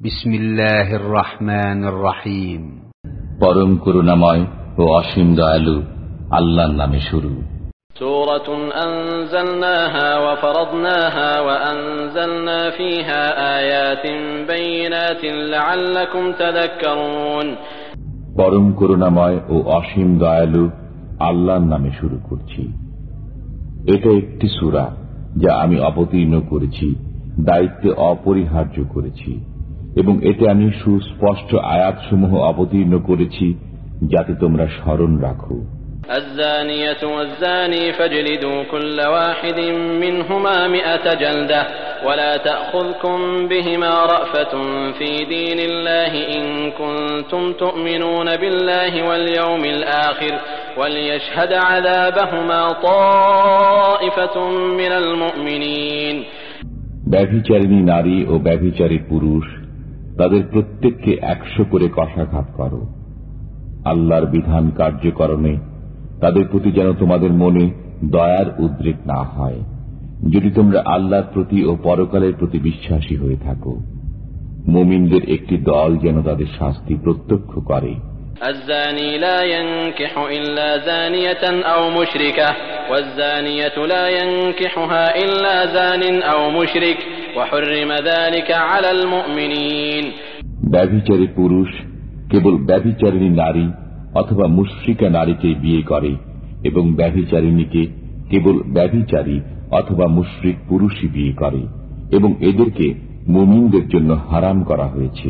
بسم الله الرحمن الرحيم পরম করুণাময় ও অসীম দয়ালু আল্লাহর নামে শুরু سورة أنزلناها وفرضناها وأنزلنا فيها آيات بينات لعلكم تذكرون পরম করুণাময় ও অসীম দয়ালু আল্লাহর নামে শুরু করছি এটা একটি সূরা যা আমি অবতীর্ণ করেছি দায়িত্বে অপরিহার্য করেছি এবং এতে আমি সুস্পষ্ট আয়াতসমূহ অবতীর্ণ করেছি যাতে তোমরা স্মরণ রাখো الزانية والزاني فاجلدوا كل واحد منهما مئة جلدة ولا تأخذكم بهما رأفة في دين الله إن كنتم تؤمنون بالله واليوم الآخر وليشهد عذابهما طائفة من المؤمنين ব্যভিচারিণী নারী ও ব্যভিচারী পুরুষ তাদের প্রত্যেককে একশো করে কষাঘাত করো। আল্লাহর বিধান কার্যকরণে তাদের প্রতি যেন তোমাদের মনে দয়ার উদ্রেক না হয়। যদি তোমরা আল্লাহর প্রতি ও পরকালের প্রতি বিশ্বাসী হয়ে থাকো, মুমিনদের একটি দল যেন তাদের শাস্তি প্রত্যক্ষ করে। الزاني لا ينكح إلا زانية أو مشركة والزانية لا ينكحها إلا زان أو مشرك وحرم ذلك على المؤمنين ব্যভিচারী পুরুষ কেবল ব্যভিচারিণী নারী অথবা মুশ্রিকা নারীকে বিয়ে করে এবং ব্যভিচারিণীকে কেবল ব্যভিচারী অথবা মুশ্রিক পুরুষই বিয়ে করে এবং এদেরকে মুমিনদের জন্য হারাম করা হয়েছে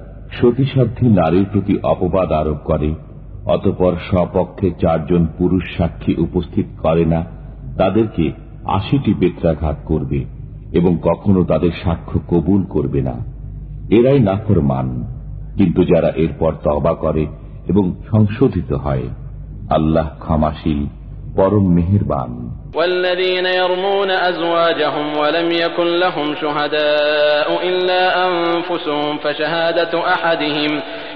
সতীসাধ্যী নারীর প্রতি অপবাদ আরোপ করে, অতপর স্বপক্ষে চারজন পুরুষ সাক্ষী উপস্থিত করে না, তাদেরকে আশিটি বেত্রাঘাত করবে এবং কখনো তাদের সাক্ষ্য কবুল করবে না। এরাই নাফর মান কিন্তু যারা এরপর তবা করে এবং সংশোধিত হয়, আল্লাহ ক্ষমাশীল পরম মেহেরবান والذين يرمون أزواجهم ولم يكن لهم شهداء إلا أنفسهم فشهادة أحدهم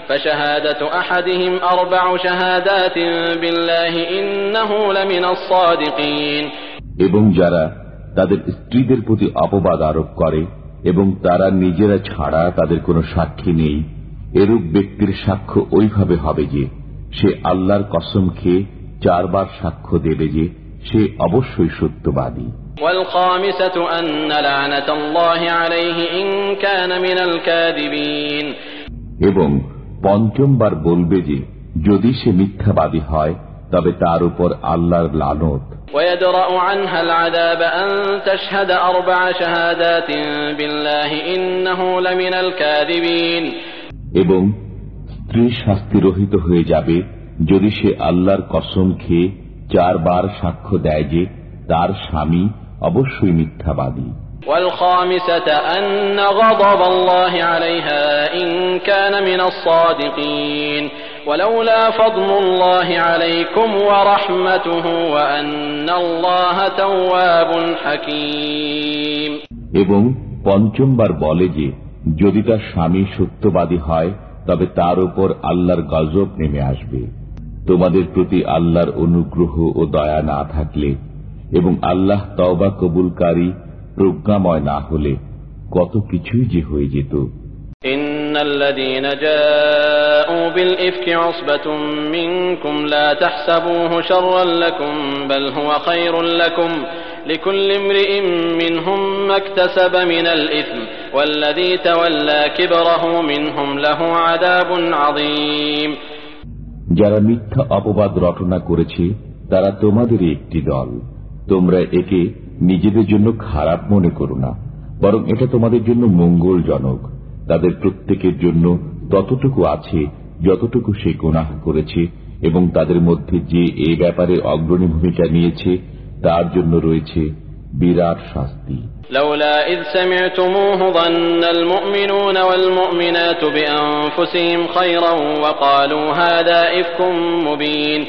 فشهادة أحدهم أربع شهادات بالله إنه لمن الصادقين এবং যারা তাদের স্ত্রীদের প্রতি অপবাদ আরোপ করে এবং তারা নিজেরা ছাড়া তাদের কোনো সাক্ষী নেই এরূপ ব্যক্তির সাক্ষ্য ওইভাবে হবে যে সে আল্লাহর কসম খেয়ে চারবার সাক্ষ্য দেবে যে সে অবশ্যই সত্যবাদী। এবং পঞ্চমবার বলবে যে যদি সে মিথ্যাবাদী হয় তবে তার উপর আল্লাহর লালত এবং স্ত্রী শাস্তি রহিত হয়ে যাবে যদি সে আল্লাহর কসম খেয়ে চারবার সাক্ষ্য দেয় যে তার স্বামী অবশ্যই মিথ্যাবাদী। এবং পঞ্চমবার বলে যে যদি তার স্বামী সত্যবাদী হয় তবে তার উপর আল্লাহর গজব নেমে আসবে। তোমাদের প্রতি আল্লাহর অনুগ্রহ ও দয়া না থাকলে এবং আল্লাহ তওবা কবুলকারী প্রজ্ঞাময় না হলে কত কিছুই যে হয়ে যেত إن الذين جاءوا بالإفك عصبة منكم لا تحسبوه شرا لكم بل هو خير لكم لكل امرئ منهم ما اكتسب من الإثم والذي تولى كبره منهم له عذاب عظيم যারা মিথ্যা অপবাদ রটনা করেছে, তারা তোমাদেরই একটি দল। তোমরা একে নিজেদের জন্য খারাপ মনে করো না, বরং এটা তোমাদের জন্য মঙ্গলজনক। তাদের প্রত্যেকের জন্য ততটুকু আছে, যতটুকু সে গুনাহ করেছে, এবং তাদের মধ্যে যে এ ব্যাপারে অগ্রণী ভূমিকা নিয়েছে, তার জন্য রয়েছে বিরাট শাস্তি। لولا إذ سمعتموه ظن المؤمنون والمؤمنات بأنفسهم خيرا وقالوا هذا إفك مبين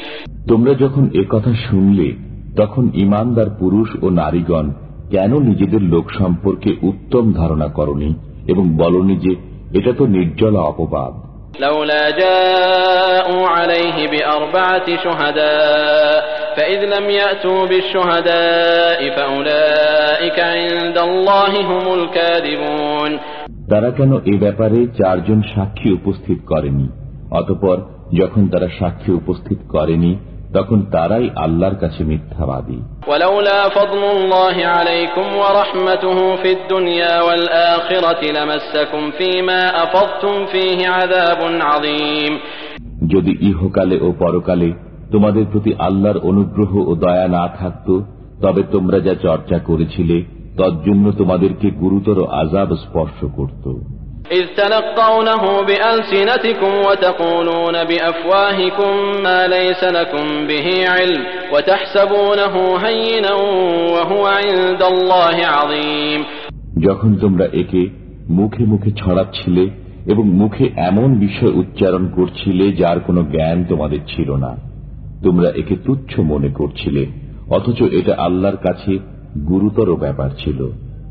তোমরা যখন এ কথা শুনলে তখন ইমানদার পুরুষ ও নারীগণ কেন নিজেদের লোক সম্পর্কে উত্তম ধারণা করনি এবং বলনি যে এটা তো নির্জলা অপবাদ لولا جاءوا عليه بأربعة شهداء فإذ لم يأتوا بالشهداء فأولئك عند الله هم الكاذبون তারা কেন এ ব্যাপারে চারজন সাক্ষী উপস্থিত করেনি অতপর যখন তারা সাক্ষী উপস্থিত করেনি তখন তারাই আল্লাহর কাছে মিথ্যাবাদী ولولا فضل الله عليكم ورحمته في الدنيا والآخرة لمسكم فيما أفضتم فيه عذاب عظيم যদি ইহকালে ও পরকালে তোমাদের প্রতি আল্লাহর অনুগ্রহ ও দয়া না থাকত তবে তোমরা যা চর্চা করেছিলে তজ্জন্য তোমাদেরকে গুরুতর আজাব স্পর্শ করত إذ تلقونه بألسنتكم وتقولون بأفواهكم ما ليس لكم به علم وتحسبونه هينا وهو عند الله عظيم যখন তোমরা একে মুখে মুখে ছড়াচ্ছিলে এবং মুখে এমন বিষয় উচ্চারণ করছিলে যার কোনো জ্ঞান তোমাদের ছিল না তোমরা একে তুচ্ছ মনে করছিলে অথচ এটা আল্লাহর কাছে গুরুতর ব্যাপার ছিল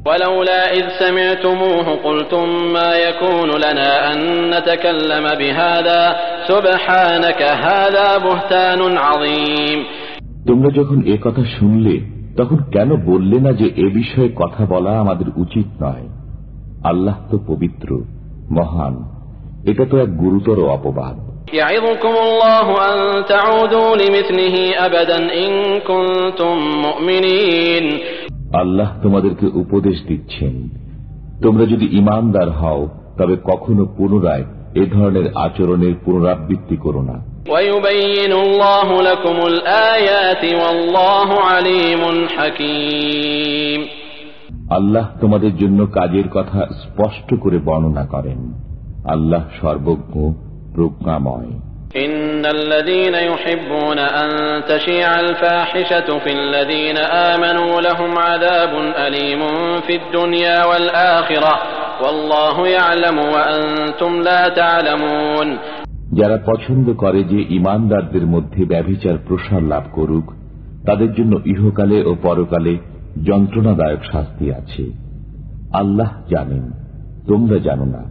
ولولا إذ سمعتموه قلتم ما يكون لنا أن نتكلم بهذا سبحانك هذا بهتان عظيم তোমরা যখন এ কথা শুনলে তখন কেন বললে না যে এ বিষয়ে কথা বলা আমাদের উচিত নয় আল্লাহ তো পবিত্র মহান এটা তো এক গুরুতর অপবাদ আল্লাহ তোমাদেরকে উপদেশ দিচ্ছেন। তোমরা যদি ইমানদার হও তবে কখনো পুনরায় এ ধরনের আচরণের পুনরাবৃত্তি করো না। আল্লাহ তোমাদের জন্য কাজের কথা স্পষ্ট করে বর্ণনা করেন। আল্লাহ সর্বজ্ঞ প্রজ্ঞাময় إن الذين يحبون أن تشيع الفاحشة في الذين آمنوا لهم عذاب أليم في الدنيا والآخرة والله يعلم وأنتم لا تعلمون যারা পছন্দ করে যে ইমানদারদের মধ্যে ব্যভিচার প্রসার লাভ করুক তাদের জন্য ইহকালে ও পরকালে যন্ত্রণাদায়ক শাস্তি আছে আল্লাহ জানেন তোমরা জানো না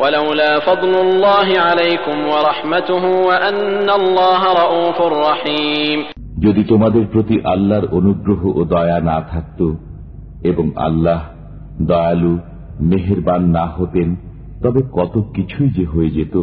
ولولا فضل الله عليكم ورحمته وأن الله رؤوف رحيم যদি তোমাদের প্রতি আল্লাহর অনুগ্রহ ও দয়া না থাকত এবং আল্লাহ দয়ালু মেহেরবান না হতেন তবে কত কিছুই যে হয়ে যেত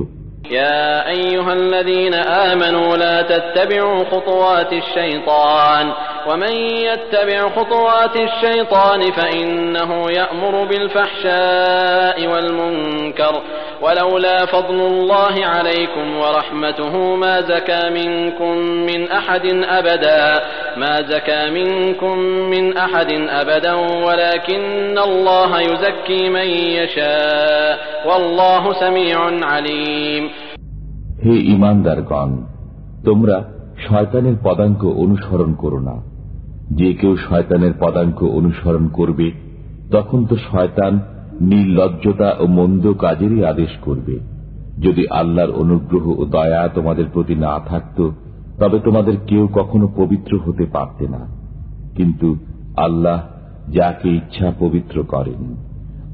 يا أيها الذين آمنوا لا تتبعوا خطوات الشيطان ومن يتبع خطوات الشيطان فإنه يأمر بالفحشاء والمنكر ولولا فضل الله عليكم ورحمته ما زكى منكم من أحد أبدا ما زكى منكم من أحد أبدا ولكن الله يزكي من يشاء والله سميع عليم হে ইমানদারগণ তোমরা শয়তানের পদাঙ্ক অনুসরণ করো না যে কেউ শয়তানের পদাঙ্ক অনুসরণ করবে, তখন তো শয়তান নির্লজ্জতা ও মন্দ কাজেরই আদেশ করবে। যদি আল্লাহর অনুগ্রহ ও দয়া তোমাদের প্রতি না থাকত, তবে তোমাদের কেউ কখনো পবিত্র হতে পারতে না। কিন্তু আল্লাহ যাকে ইচ্ছা পবিত্র করেন,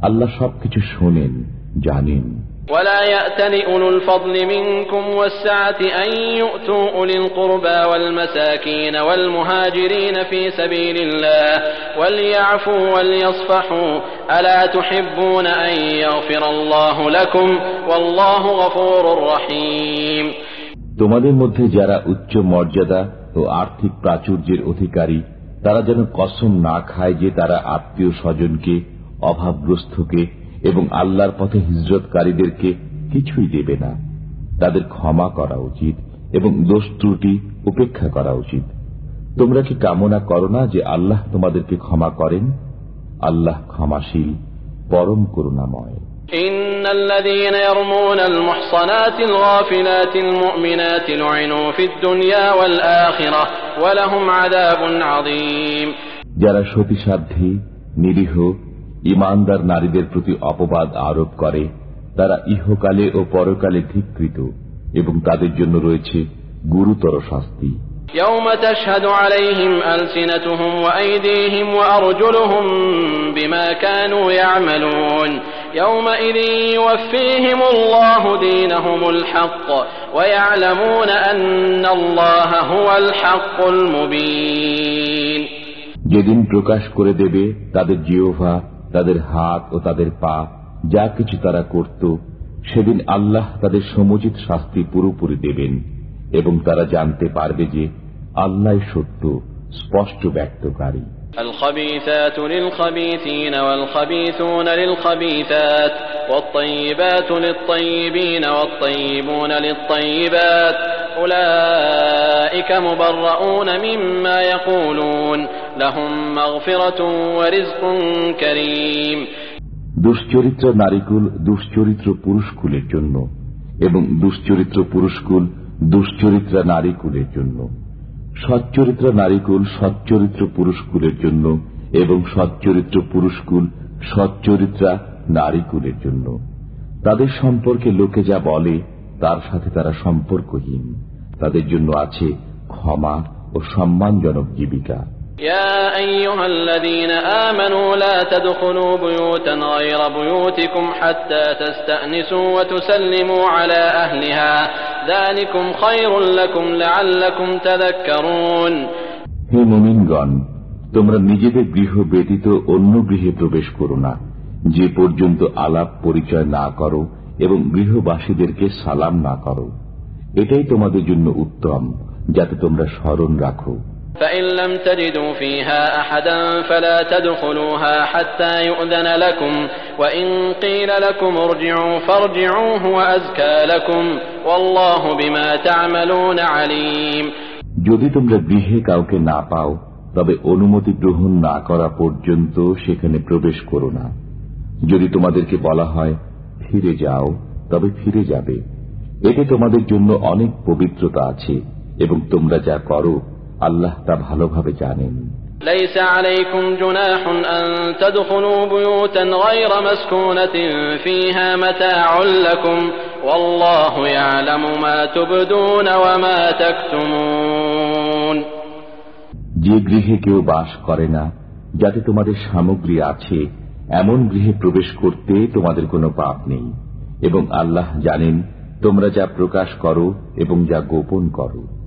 আল্লাহ সবকিছু শোনেন, জানেন। ولا يأتل أولو الفضل منكم والسعة أن يؤتوا أولي القربى والمساكين والمهاجرين في سبيل الله وليعفوا وليصفحوا ألا تحبون أن يغفر الله لكم والله غفور رحيم তোমাদের মধ্যে যারা উচ্চ মর্যাদা ও আর্থিক প্রাচুর্যের অধিকারী তারা যেন কসম না খায় যে তারা আত্মীয় স্বজনকে অভাবগ্রস্তকে এবং আল্লাহর পথে হিজরতকারীদেরকে কিছুই দেবে না তাদের ক্ষমা করা উচিত এবং দোষ ত্রুটি উপেক্ষা করা উচিত তোমরা কি কামনা করো না যে আল্লাহ তোমাদেরকে ক্ষমা করেন আল্লাহ ক্ষমাশীল পরম করুণাময় إن الذين يرمون المحصنات الغافلات المؤمنات لعنوا في الدنيا والآخرة ولهم عذاب عظيم যারা সতীসাধ্যী নিরীহ ইমানদার নারীদের প্রতি অপবাদ আরোপ করে তারা ইহকালে ও পরকালে ধিকৃত এবং তাদের জন্য রয়েছে গুরুতর শাস্তি يوم تشهد عليهم ألسنتهم وأيديهم وأرجلهم بما كانوا يعملون يومئذ يوفيهم الله دينهم الحق ويعلمون أن الله هو الحق المبين যেদিন প্রকাশ করে দেবে তাদের জিওভা তাদের হাত ও তাদের পা যা কিছু তারা করত সেদিন আল্লাহ তাদের সমুচিত শাস্তি পুরোপুরি দেবেন এবং তারা জানতে পারবে যে আল্লাহ সত্য স্পষ্ট ব্যক্তকারী الخبيثات للخبيثين والخبيثون للخبيثات والطيبات للطيبين والطيبون للطيبات أولئك مبرؤون مما يقولون দুশ্চরিত্র নারীকুল দুশ্চরিত্র পুরুষকুলের জন্য এবং দুশ্চরিত্র পুরুষকুল দুশ্চরিত্রা নারীকুলের জন্য। সচ্চরিত্র নারীকুল সচ্চরিত্র পুরুষকুলের জন্য এবং সচ্চরিত্র পুরুষকুল সচ্চরিত্রা নারীকুলের জন্য। তাদের সম্পর্কে লোকে যা বলে, তার সাথে তারা সম্পর্কহীন। তাদের জন্য আছে ক্ষমা ও সম্মানজনক জীবিকা। يا أيها الذين آمنوا لا تدخلوا بيوتا غير بيوتكم حتى تستأنسوا وتسلموا على أهلها ذلكم خير لكم لعلكم تذكرون হে মুমিনগণ তোমরা নিজেদের গৃহ ব্যতীত অন্য গৃহে প্রবেশ করো না যে পর্যন্ত আলাপ পরিচয় না করো এবং গৃহবাসীদেরকে সালাম না করো এটাই তোমাদের জন্য উত্তম যাতে তোমরা স্মরণ রাখো فإن لم تجدوا فيها أحدا فلا تدخلوها حتى يؤذن لكم وإن قيل لكم ارجعوا فارجعوا هو أزكى لكم والله بما تعملون عليم যদি তোমরা গৃহে কাউকে না পাও তবে অনুমতি গ্রহণ না করা পর্যন্ত সেখানে প্রবেশ করো না যদি তোমাদেরকে বলা হয় ফিরে যাও তবে ফিরে যাবে এতে তোমাদের জন্য অনেক পবিত্রতা আছে এবং তোমরা যা করো আল্লাহ তা ভালোভাবে জানেন ليس عليكم جناح أن تدخلوا بيوتا غير مسكونة فيها متاع لكم والله يعلم ما تبدون وما تكتمون যে গৃহে কেউ বাস করে না যাতে তোমাদের সামগ্রী আছে এমন গৃহে প্রবেশ করতে তোমাদের কোনো পাপ নেই এবং আল্লাহ জানেন তোমরা যা প্রকাশ করো এবং যা গোপন করো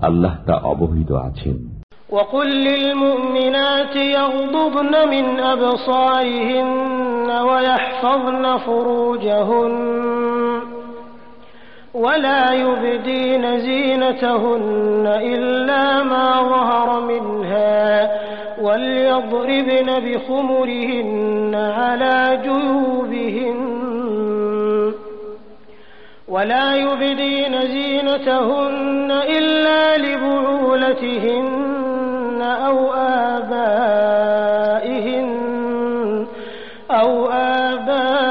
আল্লাহ তা অবহিত আছেন وقل للمؤمنات يغضبن من أبصارهن ويحفظن فروجهن ولا يبدين زينتهن إلا ما ظهر منها وليضربن بخمرهن على جيوبهن ولا يبدين زينتهن إلا لبعولتهن أو آبائهن أو آباء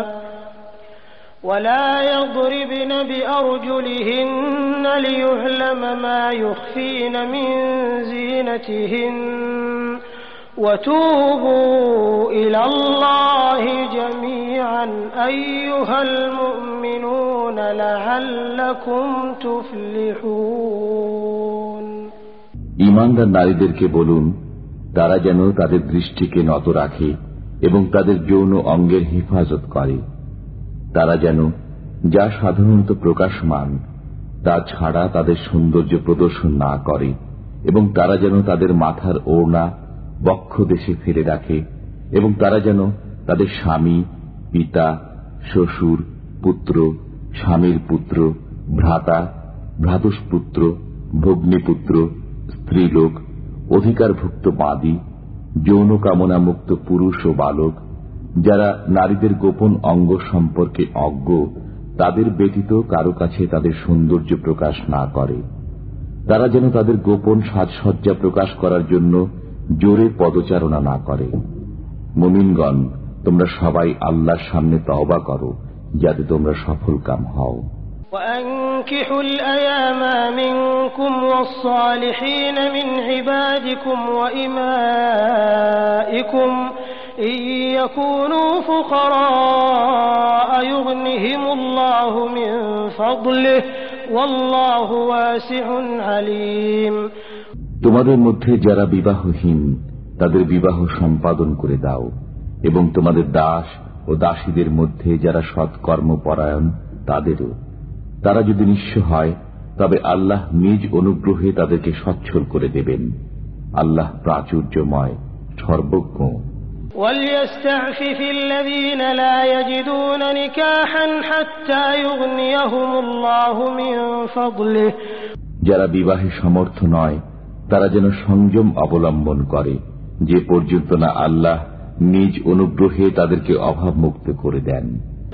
ولا يضربن بأرجلهن ليعلم ما يخفين من زينتهن وتوبوا إلى الله جميعا أيها المؤمنون لعلكم تفلحون ইমানদার নারীদেরকে বলুন তারা যেন তাদের দৃষ্টিকে নত রাখে এবং তাদের যৌন অঙ্গের হেফাজত করে তারা যেন যা সাধারণত প্রকাশমান, তা ছাড়া তাদের সৌন্দর্য প্রদর্শন না করে এবং তারা যেন তাদের মাথার ওড়না বক্ষ দেশে ফেলে রাখে এবং তারা যেন তাদের স্বামী, পিতা, শ্বশুর, পুত্র, স্বামীর পুত্র, ভ্রাতা, ভ্রাতুষ্পুত্র, ভগ্নীপুত্র, স্ত্রীলোক, অধিকারভুক্ত বাদী যৌন কামনা মুক্ত পুরুষ ও বালক যারা নারীদের গোপন অঙ্গ সম্পর্কে অজ্ঞ তাদের ব্যতীত কারো কাছে তাদের সৌন্দর্য প্রকাশ না করে তারা যেন তাদের গোপন সাজসজ্জা প্রকাশ করার জন্য জোরে পদচারণা না করে মুমিনগণ তোমরা সবাই আল্লাহর সামনে তওবা করো যাতে তোমরা সফল কাম হও وأنكحوا الأيام منكم والصالحين من عبادكم وإمائكم إن يكونوا فقراء يغنهم الله من فضله والله واسع عليم তোমাদের মধ্যে যারা বিবাহহীন তাদের বিবাহ সম্পাদন করে দাও এবং তোমাদের দাস ও দাসীদের মধ্যে যারা সৎকর্মপরায়ণ তাদেরও তারা যদি নিঃস্ব হয় তবে আল্লাহ নিজ অনুগ্রহে তাদেরকে সচ্ছল করে দেবেন আল্লাহ প্রাচুর্যময় সর্বজ্ঞ وليستعفف الذين لا يجدون نكاحا حتى يغنيهم الله من فضله যারা বিবাহে সমর্থ নয় তারা যেন সংযম অবলম্বন করে যে পর্যন্ত না আল্লাহ নিজ অনুগ্রহে তাদেরকে অভাব মুক্ত করে দেন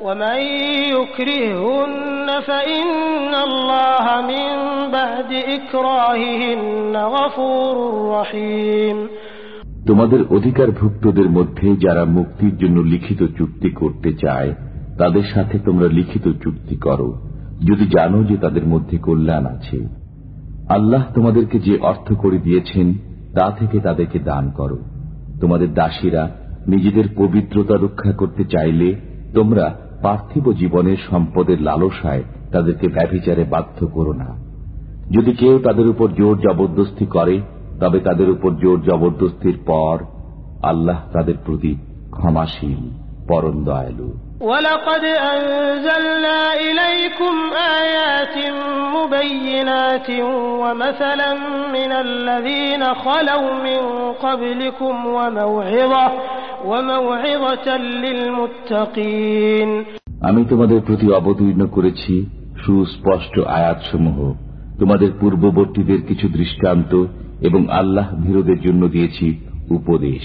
ومن يكرههن فإن الله من بعد إكراههن غفور رحيم তোমাদের অধিকারভুক্তদের মধ্যে যারা মুক্তির জন্য লিখিত চুক্তি করতে চায় তাদের সাথে তোমরা লিখিত চুক্তি করো যদি জানো যে তাদের মধ্যে কল্যাণ আছে আল্লাহ তোমাদেরকে যে অর্থ করে দিয়েছেন তা থেকে তাদেরকে দান করো তোমাদের দাসীরা নিজেদের পবিত্রতা রক্ষা করতে চাইলে তোমরা পার্থিব জীবনের সম্পদের লালসায় তাদেরকে ব্যভিচারে বাধ্য করো না। যদি কেউ তাদের উপর জোর জবরদস্তি করে, তবে তাদের উপর জোর জবরদস্তির পর আল্লাহ তাদের প্রতি ক্ষমাসীন পরম দয়ালু। ولقد أنزلنا إليكم آيات مبينات ومثلا من الذين خلوا من قبلكم وموعظة وموعظة للمتقين আমি তোমাদের প্রতি অবতীর্ণ করেছি সুস্পষ্ট আয়াতসমূহ তোমাদের পূর্ববর্তীদের কিছু দৃষ্টান্ত এবং আল্লাহ ভীরদের জন্য দিয়েছি উপদেশ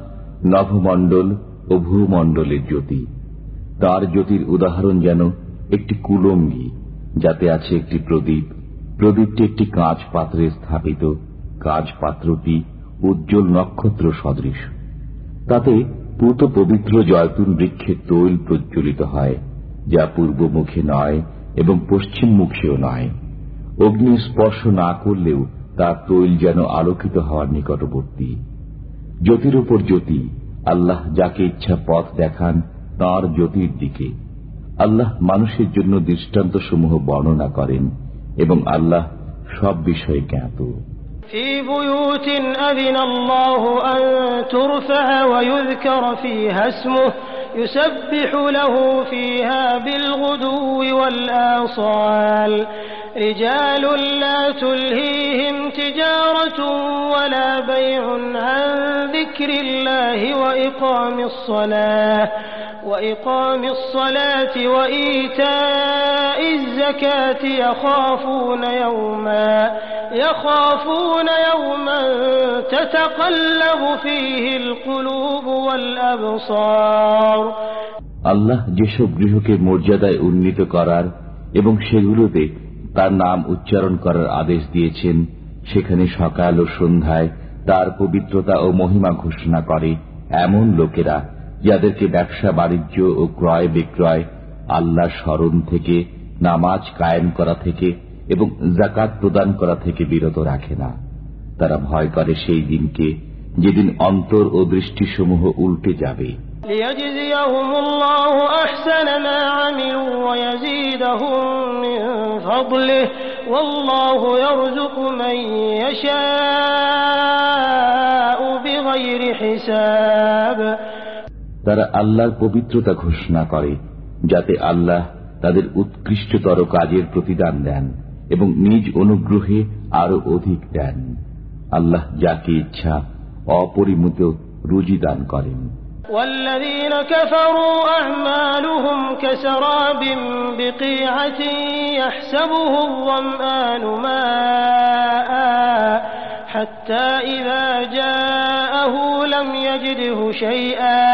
নভমণ্ডল ও ভূমণ্ডলের জ্যোতি। তার জ্যোতির উদাহরণ যেন একটি কুলঙ্গি, যাতে আছে একটি প্রদীপ। প্রদীপটি একটি কাঁচ পাত্রে স্থাপিত কাজ পাত্রটি উজ্জ্বল নক্ষত্র সদৃশ। তাতে পুত পবিত্র জয়তুন বৃক্ষের তৈল প্রজ্বলিত হয়, যা পূর্বমুখী নয় এবং পশ্চিমমুখীও নয়। অগ্নি স্পর্শ না করলেও তার তৈল যেন আলোকিত হওয়ার নিকটবর্তী। জ্যোতির উপর জ্যোতি আল্লাহ যাকে ইচ্ছা পথ দেখান তাঁর জ্যোতির দিকে আল্লাহ মানুষের জন্য দৃষ্টান্তসমূহ বর্ণনা করেন এবং আল্লাহ সব বিষয়ে জ্ঞাত في بيوت أذن الله أن ترفع ويذكر فيها اسمه يسبح له فيها بالغدو والآصال رجال لا تلهيهم تجارة ولا بيع عن ذكر الله وإقام الصلاة وإقام الصلاة وإيتاء الزكاة يخافون يوما يخافون يوما تتقلب فيه القلوب والأبصار আল্লাহ যেসব গৃহকে মর্যাদায় উন্নীত করার এবং সেগুলোতে তার নাম উচ্চারণ করার আদেশ দিয়েছেন। সেখানে সকাল ও সন্ধ্যায় তার পবিত্রতা ও মহিমা ঘোষণা করে এমন লোকেরা যাদেরকে ব্যবসা, বাণিজ্য ও ক্রয় বিক্রয় আল্লাহ স্মরণ থেকে, নামাজ কায়েম করা থেকে এবং জাকাত প্রদান করা থেকে বিরত রাখে না। তারা ভয় করে সেই দিনকে, যেদিন অন্তর ও দৃষ্টিসমূহ উল্টে যাবে। তারা আল্লাহর পবিত্রতা ঘোষণা করে, যাতে আল্লাহ তাদের উৎকৃষ্টতর কাজের প্রতিদান দেন এবং নিজ অনুগ্রহে আরও অধিক দেন। আল্লাহ যাকে ইচ্ছা অপরিমিত রুজি দান করেন। والذين كفروا أعمالهم كسراب بقيعة يحسبه الظمآن ماء حتى إذا جاءه لم يجده شيئا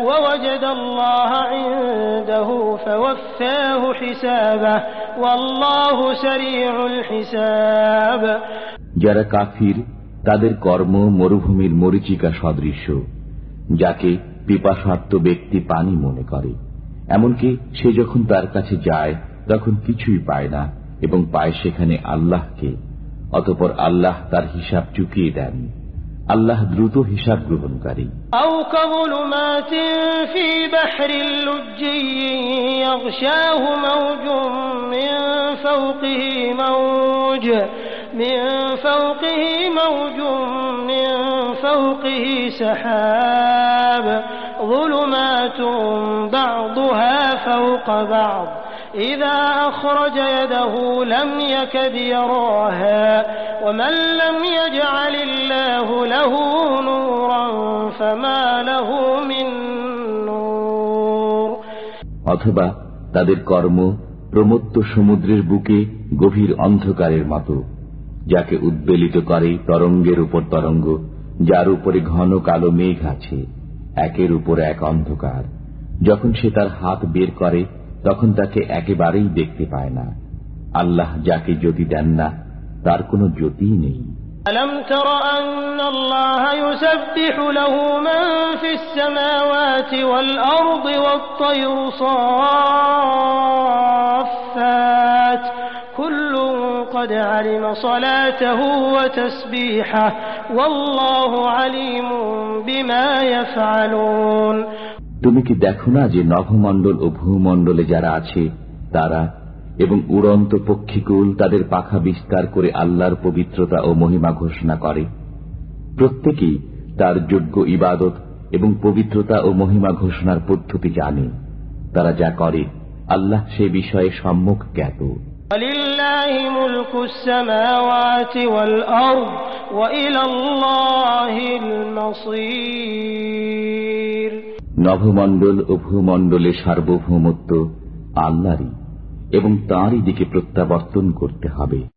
ووجد الله عنده فوفاه حسابه والله سريع الحساب যারা কাফির তাদের কর্ম মরুভূমির মরিচিকা সদৃশ্য যাকে পিপাসার্থ ব্যক্তি পানি মনে করে এমনকি সে যখন তার কাছে যায় তখন কিছুই পায় না এবং পায় সেখানে আল্লাহকে অতপর আল্লাহ তার হিসাব চুকিয়ে দেন আল্লাহ দ্রুত হিসাব গ্রহণকারী أو كظلمات في بحر لجي يغشاه موج من فوقه سحاب ظلمات بعضها فوق بعض إذا أخرج يده لم يكد يراها ومن لم يجعل الله له نورا فما له من نور অথবা তাদের কর্ম প্রমত্ত সমুদ্রের বুকে গভীর অন্ধকারের মতো যাকে উদ্বেলিত করে তরঙ্গের উপর তরঙ্গ যার উপরে ঘন কালো মেঘ আছে একের উপর এক অন্ধকার যখন সে তার হাত বের করে তখন তাকে একেবারেই দেখতে পায় না আল্লাহ যাকে জ্যোতি দেন না তার কোনো জ্যোতিই নেই ألم تر أن الله يسبح له من في السماوات والأرض والطير صافات كل قد علم صلاته وتسبيحه والله عليم بما يفعلون তুমি কি দেখো না যে নভমণ্ডল ও ভূমণ্ডলে যারা আছে তারা এবং উড়ন্ত পক্ষীকুল তাদের পাখা বিস্তার করে আল্লাহর পবিত্রতা ও মহিমা ঘোষণা করে প্রত্যেকেই তার যোগ্য ইবাদত এবং পবিত্রতা ও মহিমা ঘোষণার পদ্ধতি জানে তারা যা করে আল্লাহ সে বিষয়ে সম্মুখ জ্ঞাত নভমণ্ডল ও ভূমণ্ডলে সার্বভৌমত্ব আল্লাহরই এবং তাঁরই দিকে প্রত্যাবর্তন করতে হবে।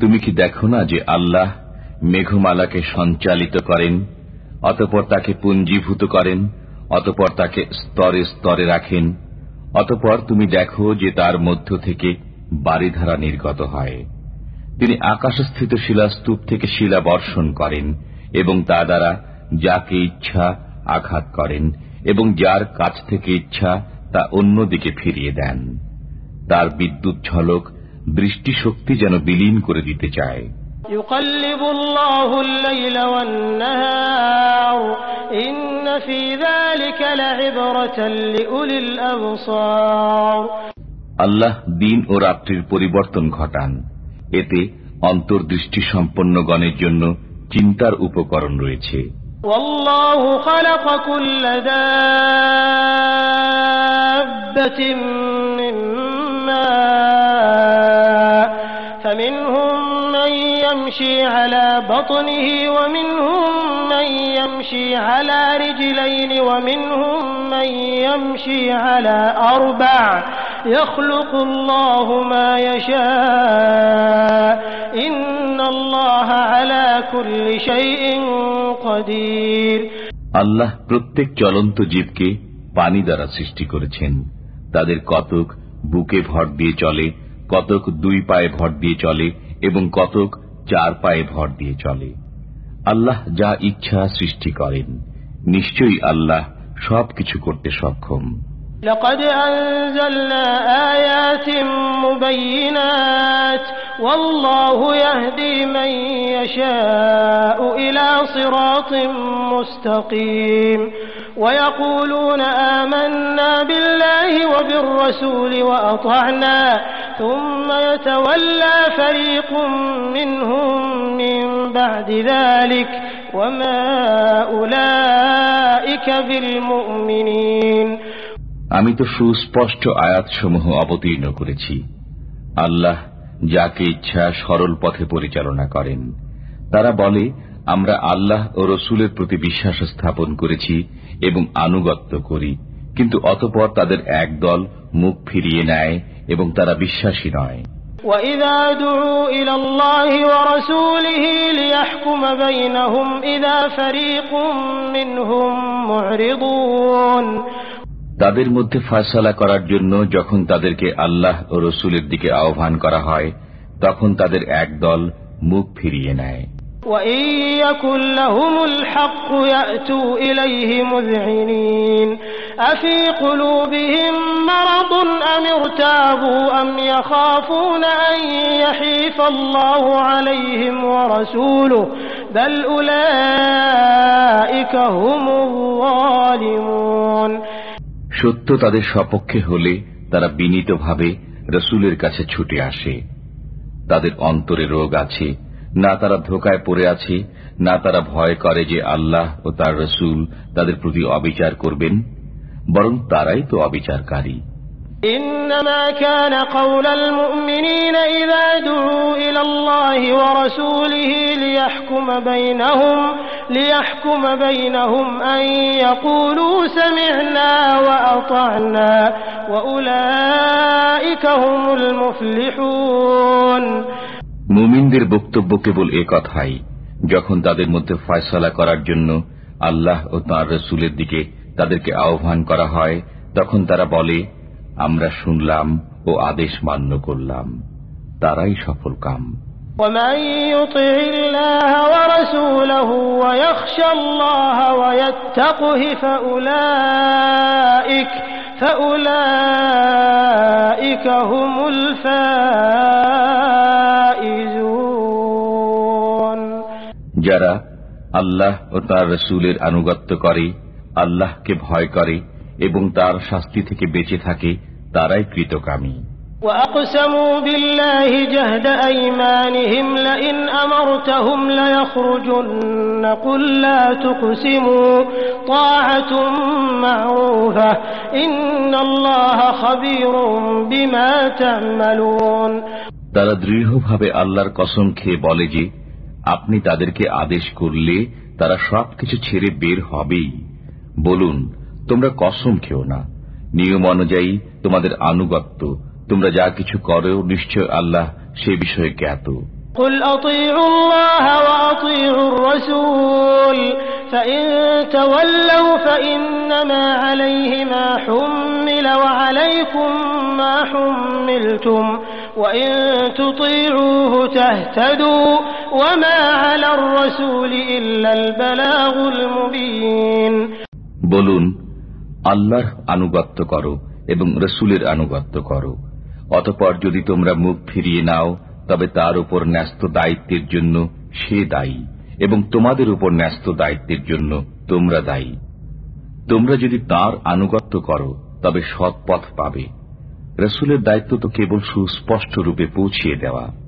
তুমি কি দেখো না যে আল্লাহ মেঘমালাকে সঞ্চালিত করেন, অতপর তাকে পুঞ্জীভূত করেন, অতপর তাকে স্তরে স্তরে রাখেন, অতপর তুমি দেখো যে তার মধ্য থেকে বাড়িধারা নির্গত হয়। তিনি আকাশস্থিত শিলাস্তূপ থেকে শিলা বর্ষণ করেন এবং তা দ্বারা যাকে ইচ্ছা আঘাত করেন এবং যার কাছ থেকে ইচ্ছা তা অন্যদিকে ফিরিয়ে দেন তার বিদ্যুৎ ঝলক দৃষ্টিশক্তি যেন বিলীন করে দিতে চায় يقلب الله الليل والنهار إن في ذلك لعبرة لأولي الأبصار আল্লাহ দিন ও রাত্রির পরিবর্তন ঘটান এতে অন্তর্দৃষ্টি সম্পন্ন গণের জন্য চিন্তার উপকরণ রয়েছে والله خلق كل دابة من ماء فمنهم من يمشي على بطنه ومنهم من يمشي على رجلين ومنهم من يمشي على أربع يخلق الله ما يشاء إن الله على كل شيء قدير আল্লাহ প্রত্যেক চলন্ত জীবকে পানি দ্বারা সৃষ্টি করেছেন তাদের কতক বুকে ভর দিয়ে চলে কতক দুই পায়ে ভর দিয়ে চলে এবং কতক চার পায়ে ভর দিয়ে চলে আল্লাহ যা ইচ্ছা সৃষ্টি করেন নিশ্চয়ই আল্লাহ সবকিছু করতে সক্ষম لقد أنزلنا آيات مبينات والله يهدي من يشاء إلى صراط مستقيم ويقولون آمنا بالله وبالرسول وأطعنا ثم يتولى فريق منهم من بعد ذلك وما أولئك بالمؤمنين আমি তো সুস্পষ্ট আয়াতসমূহ অবতীর্ণ করেছি আল্লাহ যাকে ইচ্ছা সরল পথে পরিচালনা করেন তারা বলে আমরা আল্লাহ ও রসুলের প্রতি বিশ্বাস স্থাপন করেছি এবং আনুগত্য করি কিন্তু অতপর তাদের এক দল মুখ ফিরিয়ে নেয় এবং তারা বিশ্বাসী নয়। তাদের মধ্যে ফাসলা করার জন্য যখন তাদেরকে আল্লাহ ও রসুলের দিকে আহ্বান করা হয় তখন তাদের এক দল মুখ ফিরিয়ে নেয়। সত্য তাদের সপক্ষে হলে তারা বিনীতভাবে রসুলের কাছে ছুটে আসে। তাদের অন্তরে রোগ আছে না তারা ধোকায় পড়ে আছে না তারা ভয় করে যে আল্লাহ ও তার রসুল তাদের প্রতি অবিচার করবেন বরং তারাই তো অবিচারকারী إنما كان قول المؤمنين إذا دعوا إلى الله ورسوله ليحكم بينهم ليحكم بينهم أن يقولوا سمعنا وأطعنا وأولئك هم المفلحون মুমিনদের বক্তব্য কেবল এ কথাই যখন তাদের মধ্যে ফয়সলা করার জন্য আল্লাহ ও তাঁর রসুলের দিকে তাদেরকে আহ্বান করা হয় তখন তারা বলে আমরা শুনলাম ও আদেশ মান্য করলাম তারাই সফল কাম ومن يطع الله ورسوله ويخشى الله ويتقه فأولئك فأولئك هم الفائزون যারা আল্লাহ ও তার রসুলের আনুগত্য করে আল্লাহকে ভয় করে এবং তার শাস্তি থেকে বেঁচে থাকে তারাই কৃতকামী وأقسموا بالله جهد أيمانهم لئن أمرتهم ليخرجن قل لا تقسموا طاعة معروفة إن الله خبير بما تعملون তারা দৃঢ়ভাবে আল্লাহর কসম খেয়ে বলে যে আপনি তাদেরকে আদেশ করলে তারা সবকিছু ছেড়ে বের হবেই বলুন তোমরা কসম খেও না নিয়ম অনুযায়ী তোমাদের আনুগত্য তোমরা যা কিছু করো নিশ্চয় আল্লাহ সে বিষয়ে জ্ঞাত قل أطيعوا الله وأطيعوا الرسول فإن تولوا فإنما عليه ما حمل وعليكم ما حملتم وإن تطيعوه تهتدوا বলুন আল্লাহর আনুগত্য করো এবং রসুলের আনুগত্য করো। অতপর যদি তোমরা মুখ ফিরিয়ে নাও, তবে তার উপর ন্যস্ত দায়িত্বের জন্য সে দায়ী এবং তোমাদের উপর ন্যস্ত দায়িত্বের জন্য তোমরা দায়ী। তোমরা যদি তার আনুগত্য করো, তবে সৎ পথ পাবে। রসুলের দায়িত্ব তো কেবল সুস্পষ্ট রূপে পৌঁছিয়ে দেওয়া।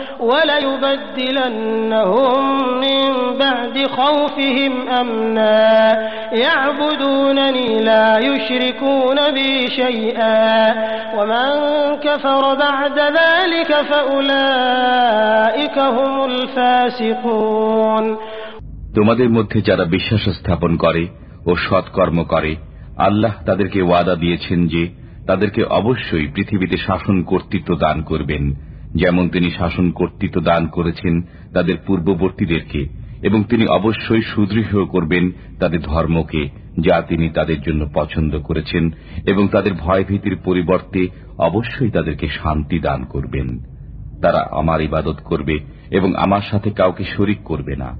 وليبدلنهم من بعد خوفهم أمنا يعبدونني لا يشركون بي شيئا ومن كفر بعد ذلك فأولئك هم الفاسقون তোমাদের মধ্যে যারা বিশ্বাস স্থাপন করে ও সৎকর্ম করে আল্লাহ তাদেরকে ওয়াদা দিয়েছেন যে তাদেরকে অবশ্যই পৃথিবীতে শাসন কর্তৃত্ব দান করবেন যেমন তিনি শাসন কর্তৃত্ব দান করেছেন তাদের পূর্ববর্তীদেরকে, এবং তিনি অবশ্যই সুদৃঢ় করবেন তাদের ধর্মকে, যা তিনি তাদের জন্য পছন্দ করেছেন, এবং তাদের ভয়ভীতির পরিবর্তে অবশ্যই তাদেরকে শান্তি দান করবেন। তারা আমার ইবাদত করবে এবং আমার সাথে কাউকে শরিক করবে না।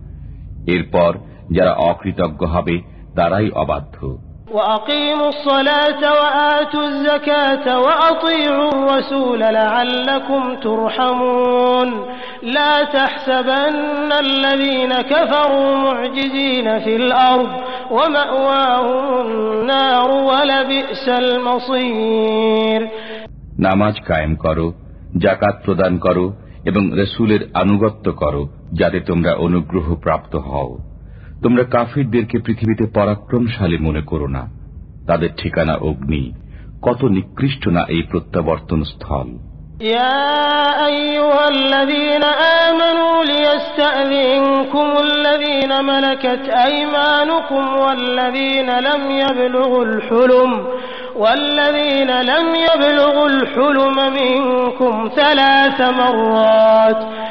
এরপর যারা অকৃতজ্ঞ হবে, তারাই অবাধ্য। وأقيموا الصلاة وآتوا الزكاة وأطيعوا الرسول لعلكم ترحمون لا تحسبن الذين كفروا معجزين في الأرض ومأواهم النار ولبئس المصير নামাজ কায়েম করো জাকাত প্রদান করো এবং রসুলের আনুগত্য করো যাতে তোমরা অনুগ্রহ প্রাপ্ত হও তোমরা কাফিরদেরকে পৃথিবীতে পরাক্রমশালী মনে করো না তাদের ঠিকানা অগ্নি কত নিকৃষ্ট না এই প্রত্যাবর্তন স্থল يا أيها الذين آمنوا ليستأذنكم الذين ملكت أيمانكم والذين لم يبلغوا الحلم والذين لم يبلغوا الحلم منكم ثلاث مرات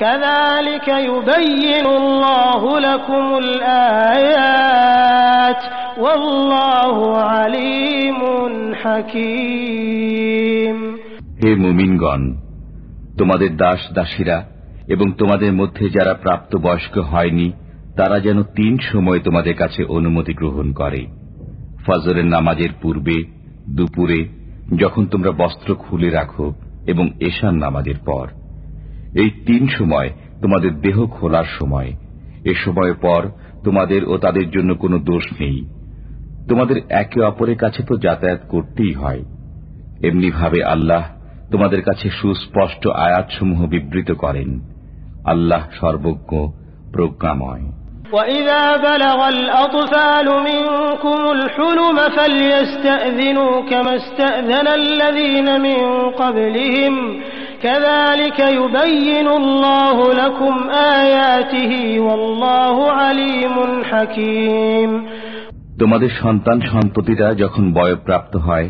كذلك يبين الله لكم الآيات والله عليم حكيم হে মুমিনগণ তোমাদের দাস দাসীরা এবং তোমাদের মধ্যে যারা প্রাপ্ত বয়স্ক হয়নি তারা যেন তিন সময় তোমাদের কাছে অনুমতি গ্রহণ করে ফজরের নামাজের পূর্বে দুপুরে যখন তোমরা বস্ত্র খুলে রাখো এবং এশান নামাজের পর এই তিন সময় তোমাদের দেহ খোলার সময় এ সময় পর তোমাদের ও তাদের জন্য কোনো দোষ নেই তোমাদের একে অপরের কাছে তো যাতায়াত করতেই হয় এমনিভাবে আল্লাহ তোমাদের কাছে সুস্পষ্ট আয়াতসমূহ বিবৃত করেন আল্লাহ সর্বজ্ঞ প্রজ্ঞাময় وإذا بلغ الأطفال منكم الحلم فليستأذنوا كما استأذن الذين من قبلهم كذلك يبين الله لكم آياته والله عليم حكيم তোমাদের সন্তান সন্ততিরা যখন বয়প্রাপ্ত হয়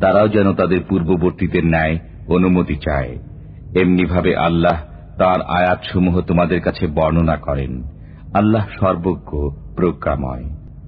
তারাও যেন তাদের পূর্ববর্তীদের ন্যায় অনুমতি চায় এমনিভাবে আল্লাহ তার আয়াতসমূহ তোমাদের কাছে বর্ণনা করেন আল্লাহ সর্বজ্ঞ প্রজ্ঞাময়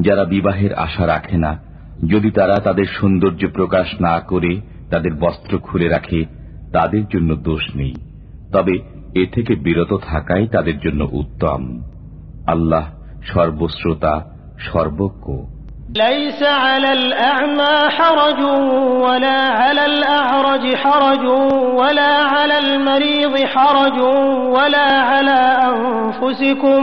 যারা বিবাহের আশা রাখে না যদি তারা তাদের সৌন্দর্য প্রকাশ না করে তাদের বস্ত্র খুলে রাখে তাদের জন্য দোষ নেই তবে এ থেকে বিরত থাকাই তাদের জন্য উত্তম আল্লাহ সর্বশ্রোতা সর্বজ্ঞ ليس على الأعمى حرج ولا على الأعرج حرج ولا على المريض حرج ولا على أنفسكم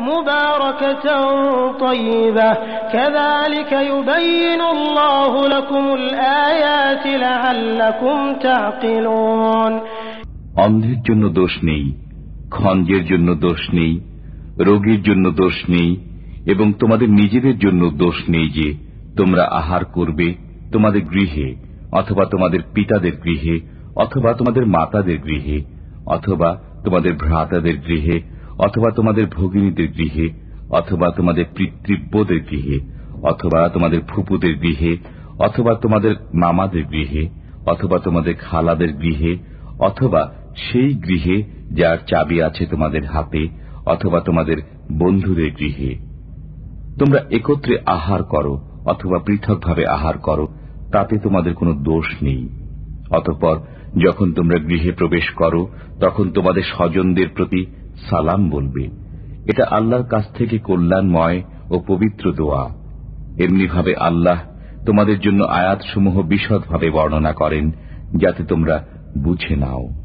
مباركة طيبة كذلك يبين الله لكم الآيات لعلكم تعقلون অন্ধের জন্য দোষ নেই খঞ্জের জন্য দোষ নেই রোগীর জন্য দোষ নেই এবং তোমাদের নিজেদের জন্য দোষ নেই যে তোমরা আহার করবে তোমাদের গৃহে অথবা তোমাদের পিতাদের গৃহে অথবা তোমাদের মাতাদের গৃহে অথবা তোমাদের ভ্রাতাদের গৃহে অথবা তোমাদের ভগিনীদের গৃহে, অথবা তোমাদের পিতৃব্যদের গৃহে, অথবা তোমাদের ফুপুদের গৃহে, অথবা তোমাদের মামাদের গৃহে, অথবা তোমাদের খালাদের গৃহে, অথবা সেই গৃহে যার চাবি আছে তোমাদের হাতে, অথবা তোমাদের বন্ধুদের গৃহে। তোমরা একত্রে আহার করো, অথবা পৃথকভাবে আহার করো, তাতে তোমাদের কোনো দোষ নেই। অতঃপর যখন তোমরা গৃহে প্রবেশ করো, তখন তোমাদের স্বজনদের প্রতি সালাম বলবে। এটা আল্লাহর কাছ থেকে কল্যাণময় ও পবিত্র দোয়া। এমনিভাবে আল্লাহ তোমাদের জন্য আয়াতসমূহ বিশদভাবে বর্ণনা করেন, যাতে তোমরা বুঝে নাও।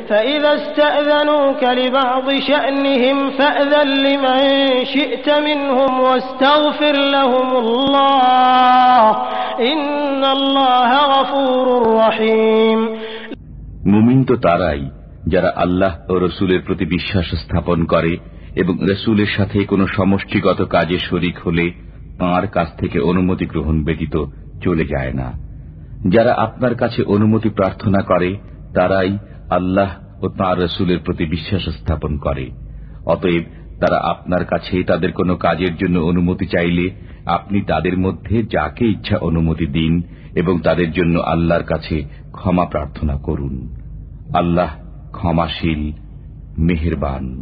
فإذا استأذنوك لبعض شأنهم فأذن لمن شئت منهم واستغفر لهم الله إن الله غفور رحيم মুমিন তো তারাই যারা আল্লাহ ও রসুলের প্রতি বিশ্বাস স্থাপন করে এবং রসুলের সাথে কোনো সমষ্টিগত কাজে শরিক হলে তাঁর কাছ থেকে অনুমতি গ্রহণ ব্যতীত চলে যায় না যারা আপনার কাছে অনুমতি প্রার্থনা করে তারাই আল্লাহ ও তাঁর রসুলের প্রতি বিশ্বাস স্থাপন করে। অতএব তারা আপনার কাছে তাদের কোনো কাজের জন্য অনুমতি চাইলে আপনি তাদের মধ্যে যাকে ইচ্ছা অনুমতি দিন এবং তাদের জন্য আল্লাহর কাছে ক্ষমা প্রার্থনা করুন। আল্লাহ ক্ষমাশীল, মেহেরবান।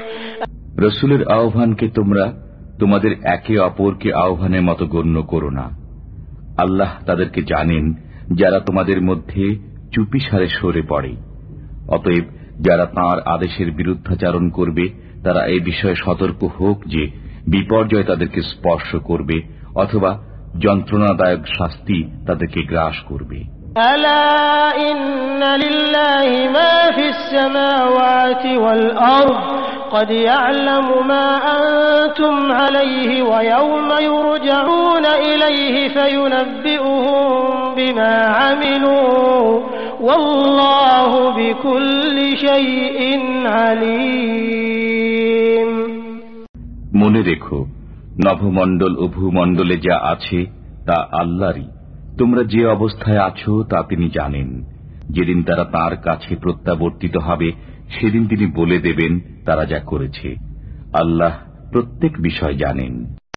রসুলের আহ্বানকে তোমরা তোমাদের একে অপরকে আহ্বানের মতো গণ্য করো না। আল্লাহ তাদেরকে জানেন যারা তোমাদের মধ্যে চুপিসারে সরে পড়ে। অতএব যারা তাঁর আদেশের বিরুদ্ধাচারণ করবে, তারা এই বিষয়ে সতর্ক হোক যে বিপর্যয় তাদেরকে স্পর্শ করবে অথবা যন্ত্রণাদায়ক শাস্তি তাদেরকে গ্রাস করবে। ألا إن لله ما في السماوات والأرض قد يعلم ما أنتم عليه ويوم يرجعون إليه فينبئهم بما عملوا والله بكل شيء عليم মনে রেখো নভমণ্ডল ও ভূমণ্ডলে যা আছে তা আল্লাহরই তোমরা যে অবস্থায় আছো তা তিনি জানেন। যেদিন তারা তার কাছে প্রত্যাবর্তিত হবে, সেদিন তিনি বলে দেবেন তারা যা করেছে। আল্লাহ প্রত্যেক বিষয় জানেন।